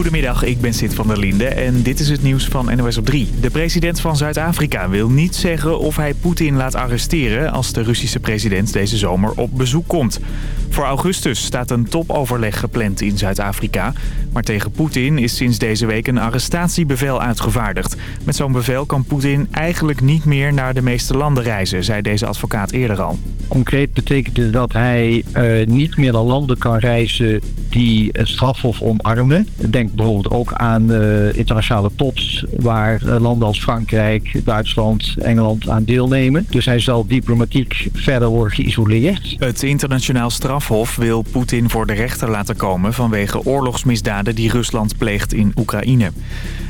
Goedemiddag, ik ben Sid van der Linde en dit is het nieuws van NOS op 3. De president van Zuid-Afrika wil niet zeggen of hij Poetin laat arresteren... als de Russische president deze zomer op bezoek komt. Voor augustus staat een topoverleg gepland in Zuid-Afrika. Maar tegen Poetin is sinds deze week een arrestatiebevel uitgevaardigd. Met zo'n bevel kan Poetin eigenlijk niet meer naar de meeste landen reizen... zei deze advocaat eerder al. Concreet betekent het dat hij uh, niet meer naar landen kan reizen die het strafhof omarmen. Denk bijvoorbeeld ook aan uh, internationale tops waar uh, landen als Frankrijk, Duitsland, Engeland aan deelnemen. Dus hij zal diplomatiek verder worden geïsoleerd. Het internationaal strafhof wil Poetin voor de rechter laten komen vanwege oorlogsmisdaden die Rusland pleegt in Oekraïne.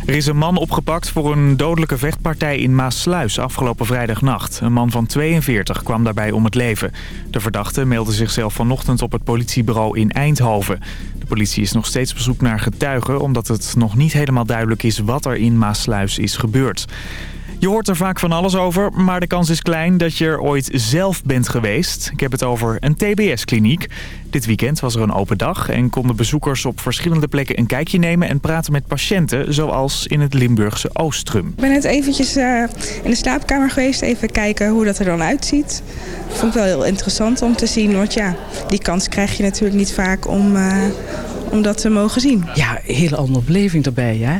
Er is een man opgepakt voor een dodelijke vechtpartij in Maasluis afgelopen vrijdagnacht. Een man van 42 kwam daarbij om het leven. De verdachte meldde zichzelf vanochtend op het politiebureau in Eindhoven. De politie is nog steeds op zoek naar getuigen... omdat het nog niet helemaal duidelijk is wat er in Maasluis is gebeurd. Je hoort er vaak van alles over, maar de kans is klein dat je er ooit zelf bent geweest. Ik heb het over een TBS-kliniek. Dit weekend was er een open dag en konden bezoekers op verschillende plekken een kijkje nemen en praten met patiënten, zoals in het Limburgse Oostrum. Ik ben net eventjes uh, in de slaapkamer geweest, even kijken hoe dat er dan uitziet. Vond ik wel heel interessant om te zien, want ja, die kans krijg je natuurlijk niet vaak om, uh, om dat te mogen zien. Ja, een hele andere beleving erbij, hè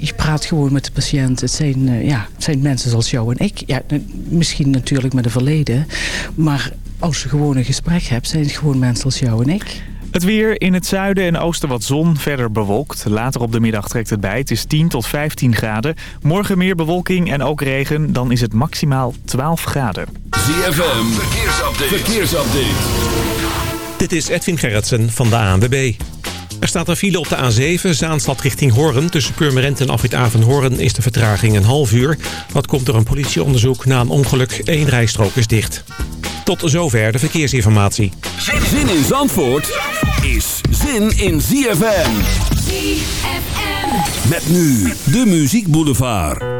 je praat gewoon met de patiënt. Het zijn, uh, ja, het zijn mensen zoals jou en ik. Ja, misschien natuurlijk met een verleden. Maar als je gewoon een gesprek hebt, zijn het gewoon mensen als jou en ik. Het weer in het zuiden en oosten wat zon, verder bewolkt. Later op de middag trekt het bij. Het is 10 tot 15 graden. Morgen meer bewolking en ook regen. Dan is het maximaal 12 graden. ZFM, verkeersupdate. verkeersupdate. Dit is Edwin Gerritsen van de ANWB. Er staat een file op de A7, Zaanstad richting Hoorn. Tussen Purmerend en Afrit Hoorn is de vertraging een half uur. Dat komt door een politieonderzoek na een ongeluk. Eén rijstrook is dicht. Tot zover de verkeersinformatie. Zin in Zandvoort is zin in ZFM. ZFM. Met nu de Muziek Boulevard.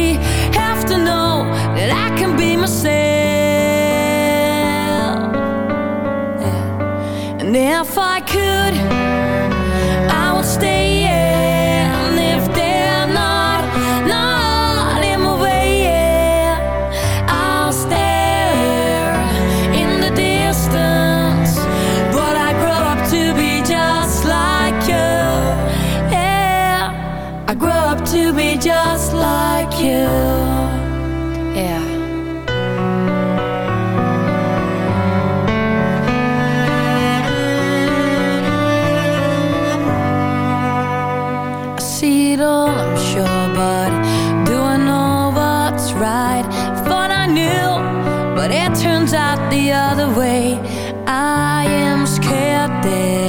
to know that I can be myself. And if I could turns out the other way. I am scared that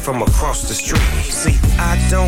from across the street. See, I don't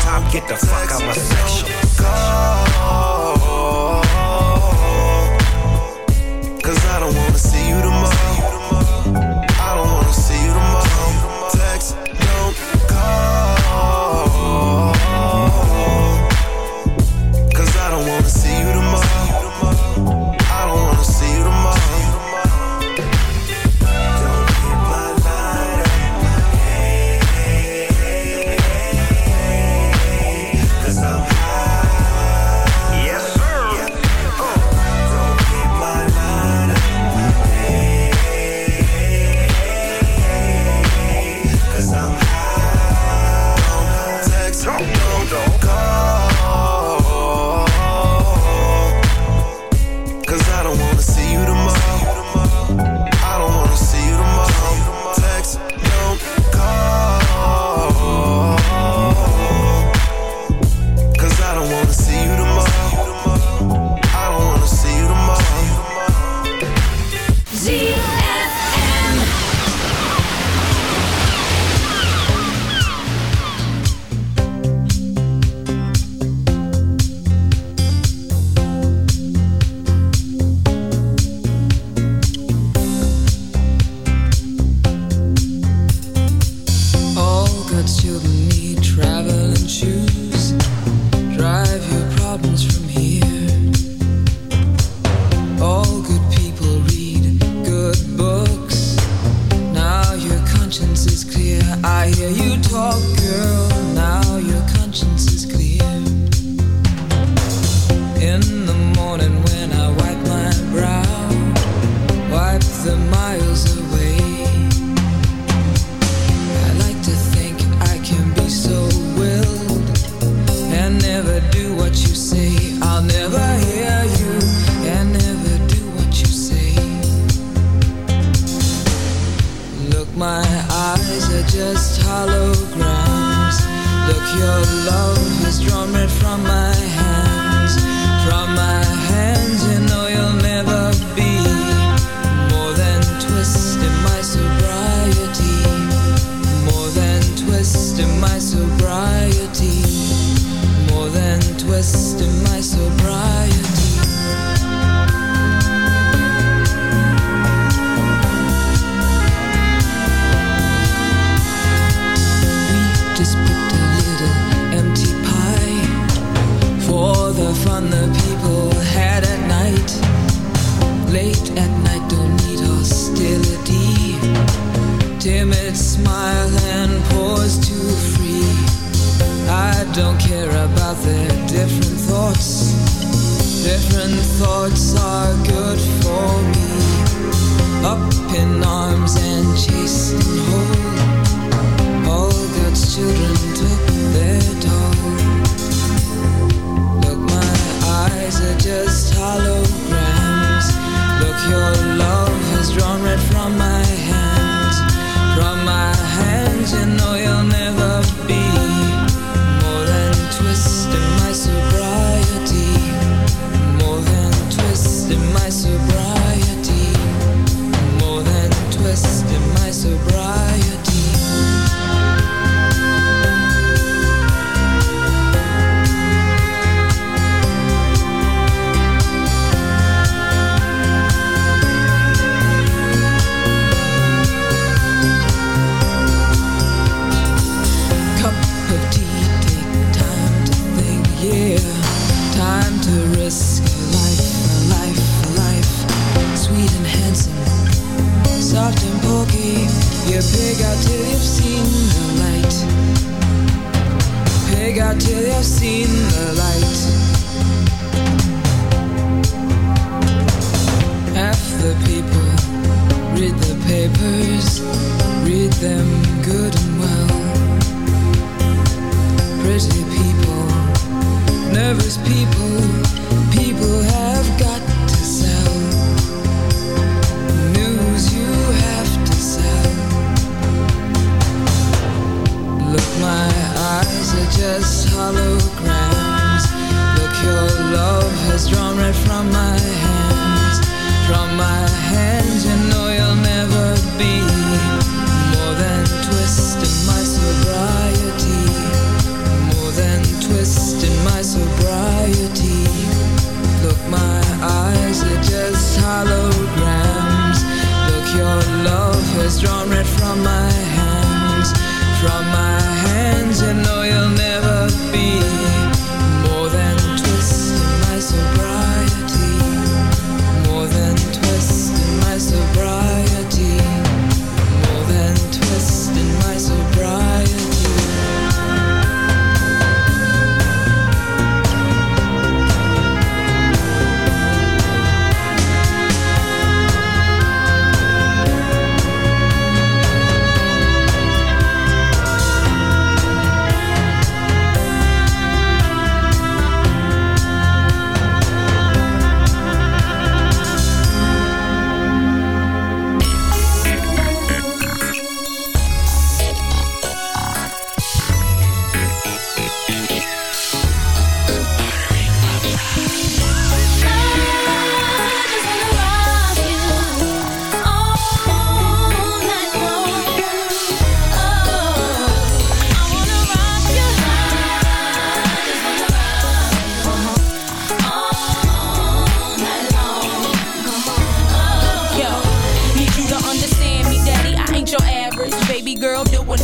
time, get the fuck out my section. Don't Call. From my hands. From my hands, you know you'll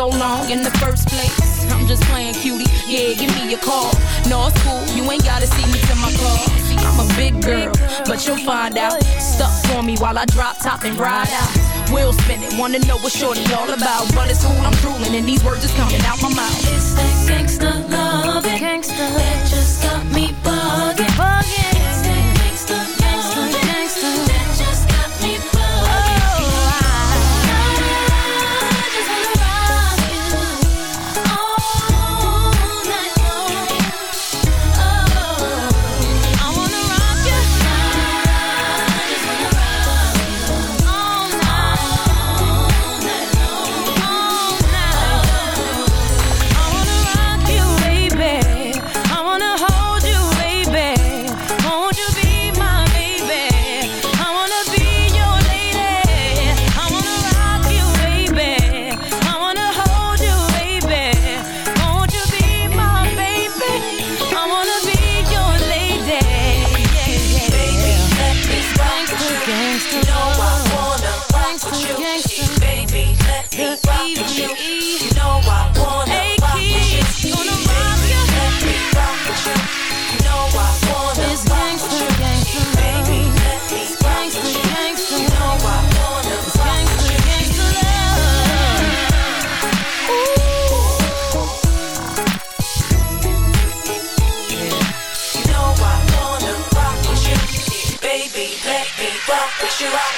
So long in the first place. I'm just playing cutie, yeah, give me a call. No, it's cool, you ain't gotta see me to my car. I'm a big girl, but you'll find out. Stuck for me while I drop top and ride out. Wheel spinning, wanna know what shorty all about. But it's cool, I'm drooling, and these words is coming out my mouth. It's that gangsta love, gangsta that just got me bugging, bugging. You. Rock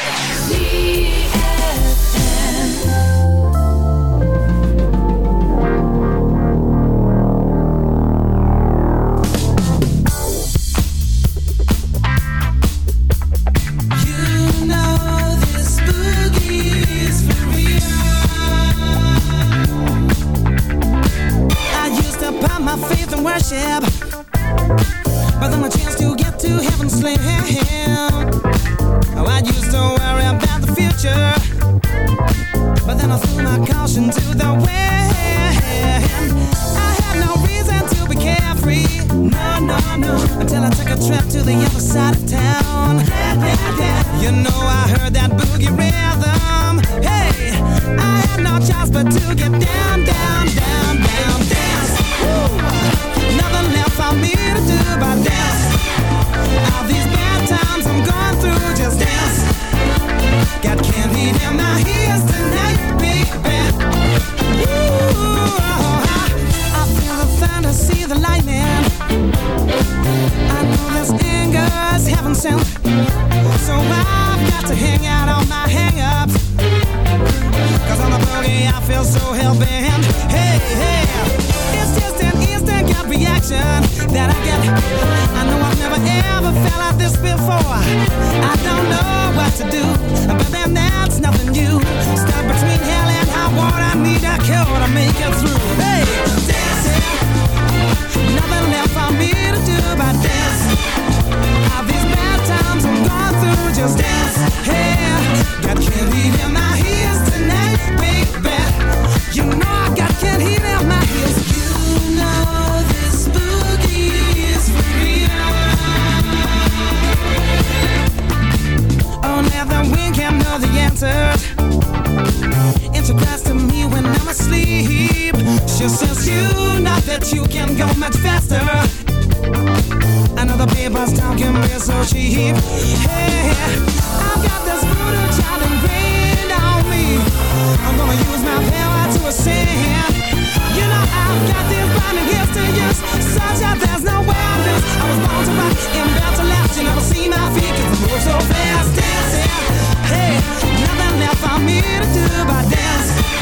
us talking real so cheap. Hey, I've got this brutal child ingrained on me. I'm gonna use my power to ascend. You know I've got these blinding gifts to use, such that there's no way I lose. I was born to rock and built to last. You never see my feet 'cause I move so fast, dancing. Hey, nothing left for me to do but dance.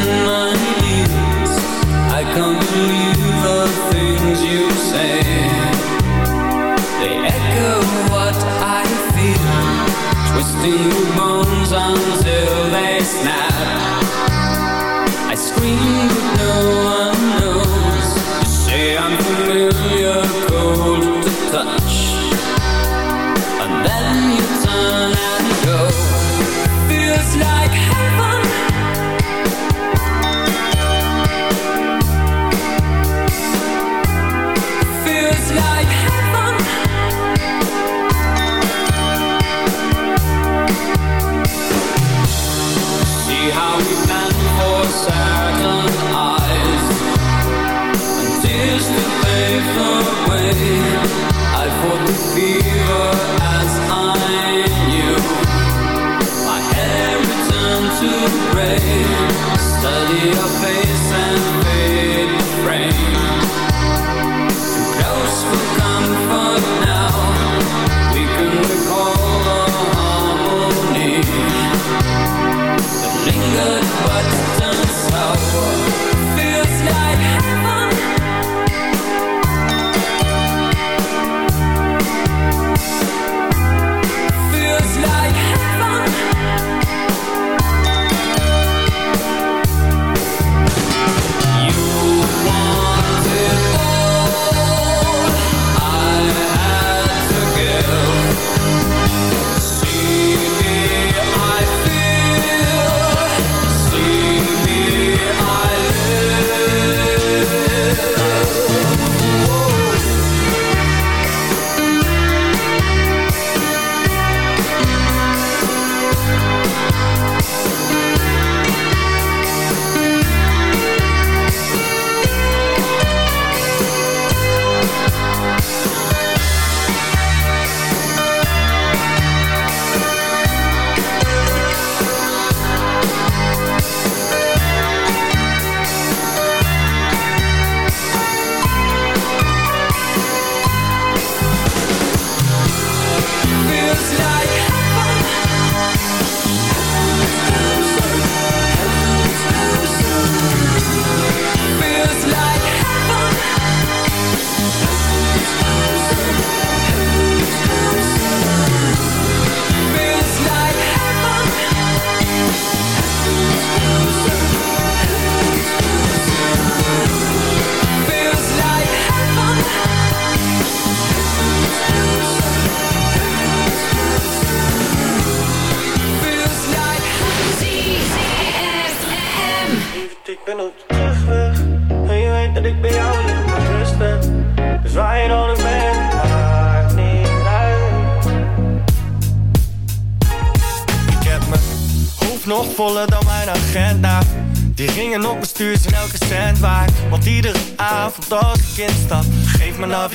sun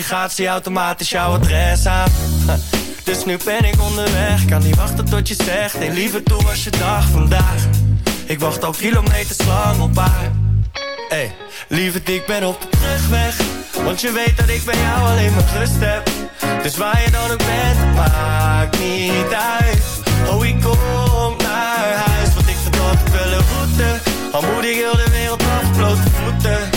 mijn navigatie automatisch jouw adres aan. Dus nu ben ik onderweg, kan niet wachten tot je zegt. Hey lieve, toe was je dag vandaag. Ik wacht al kilometers lang op haar. Hey, lieve, ik ben op de terugweg. Want je weet dat ik bij jou alleen maar rust heb. Dus waar je dan ook bent, maakt niet uit. Oh, ik kom naar huis, want ik verdorp wel een route. Al moet ik heel de wereld af, blote voeten.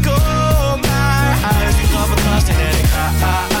en ik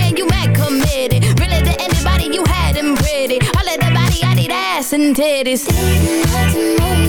and titties.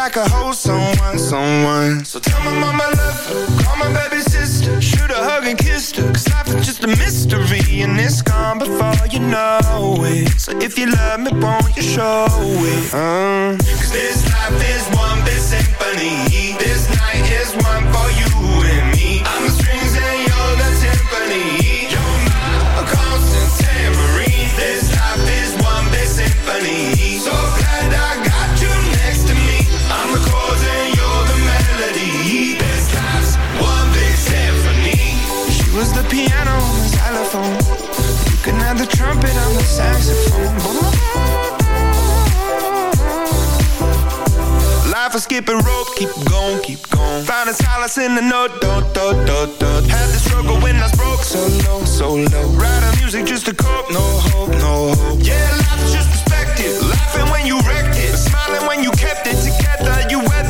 like a host. the piano, on the xylophone. You can have the trumpet, on the saxophone. Life is skipping rope, keep going, keep going. Finding solace in the note, do, do, do, do. Had the struggle when I was broke, so low, so low. Writing music just to cope, no hope, no hope. Yeah, life is just perspective. Laughing when you wrecked it, smiling when you kept it together. You weathered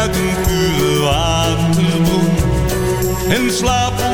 Uit een pure waterbron en slaap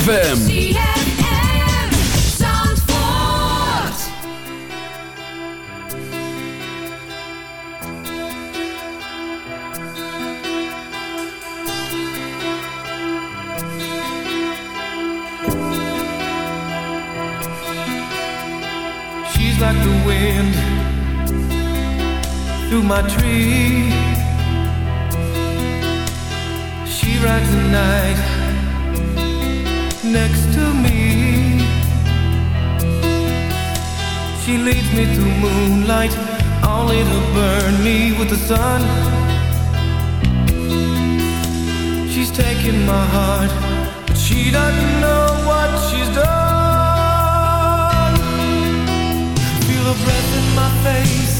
ZFM. She's like the wind through my tree. Leads me through moonlight, only to burn me with the sun. She's taking my heart, but she doesn't know what she's done. Feel her breath in my face,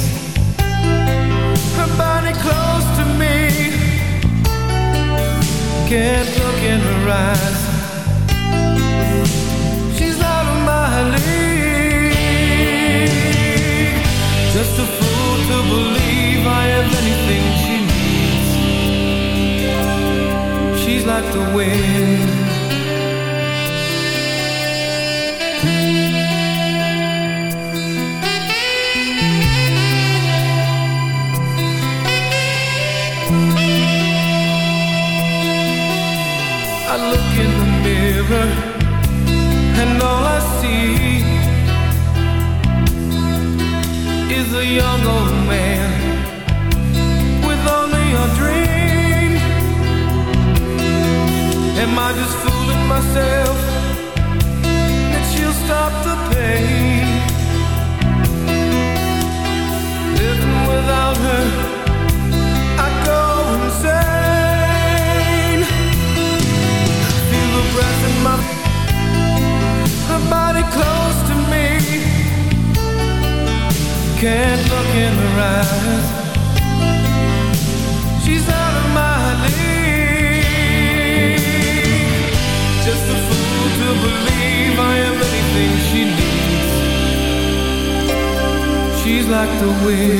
her body close to me. Can't look in her eyes. Just a fool to believe I have anything she needs. She's like the wind. I look in the mirror a young old man with only a dream. Am I just fooling myself like